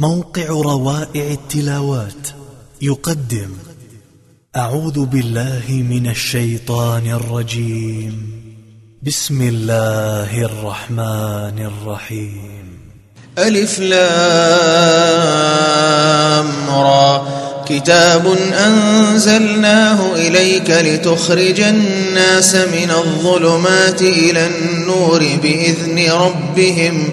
موقع روائع التلاوات يقدم أعوذ بالله من الشيطان الرجيم. بسم الله الرحمن الرحيم. ألف لام را. كتاب أنزلناه إليك لتخرج الناس من الظلمات إلى النور بإذن ربهم.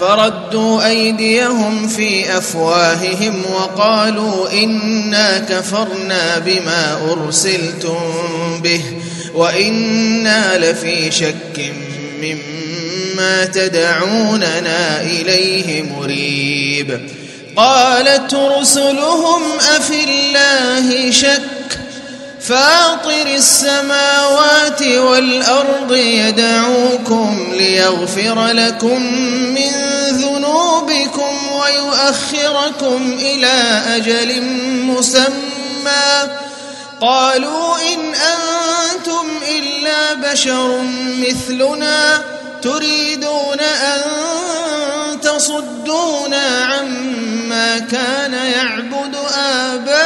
فردوا أيديهم في أفواههم وقالوا إنا كفرنا بما أرسلتم به وإنا لفي شك مما تدعوننا إليه مريب. قالت رسلهم أفي الله شك فاطر السماوات والأرض يدعوكم ليغفر لكم من ذنوبكم ويؤخركم إلى أجل مسمى. قالوا إن أنتم إلا بشر مثلنا تريدون أن تصدونا عما كان يعبد آباؤنا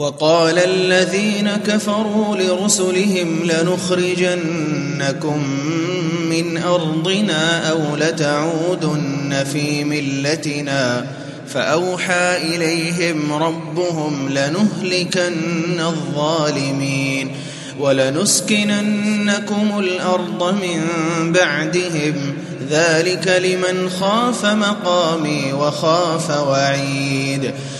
وقال الذين كفروا لرسلهم لنخرجنكم من أرضنا أو لتعودن في ملتنا فأوحى إليهم ربهم لنهلكن الظالمين ولنسكننكم الأرض من بعدهم ذلك لمن خاف مقامي وخاف وعيد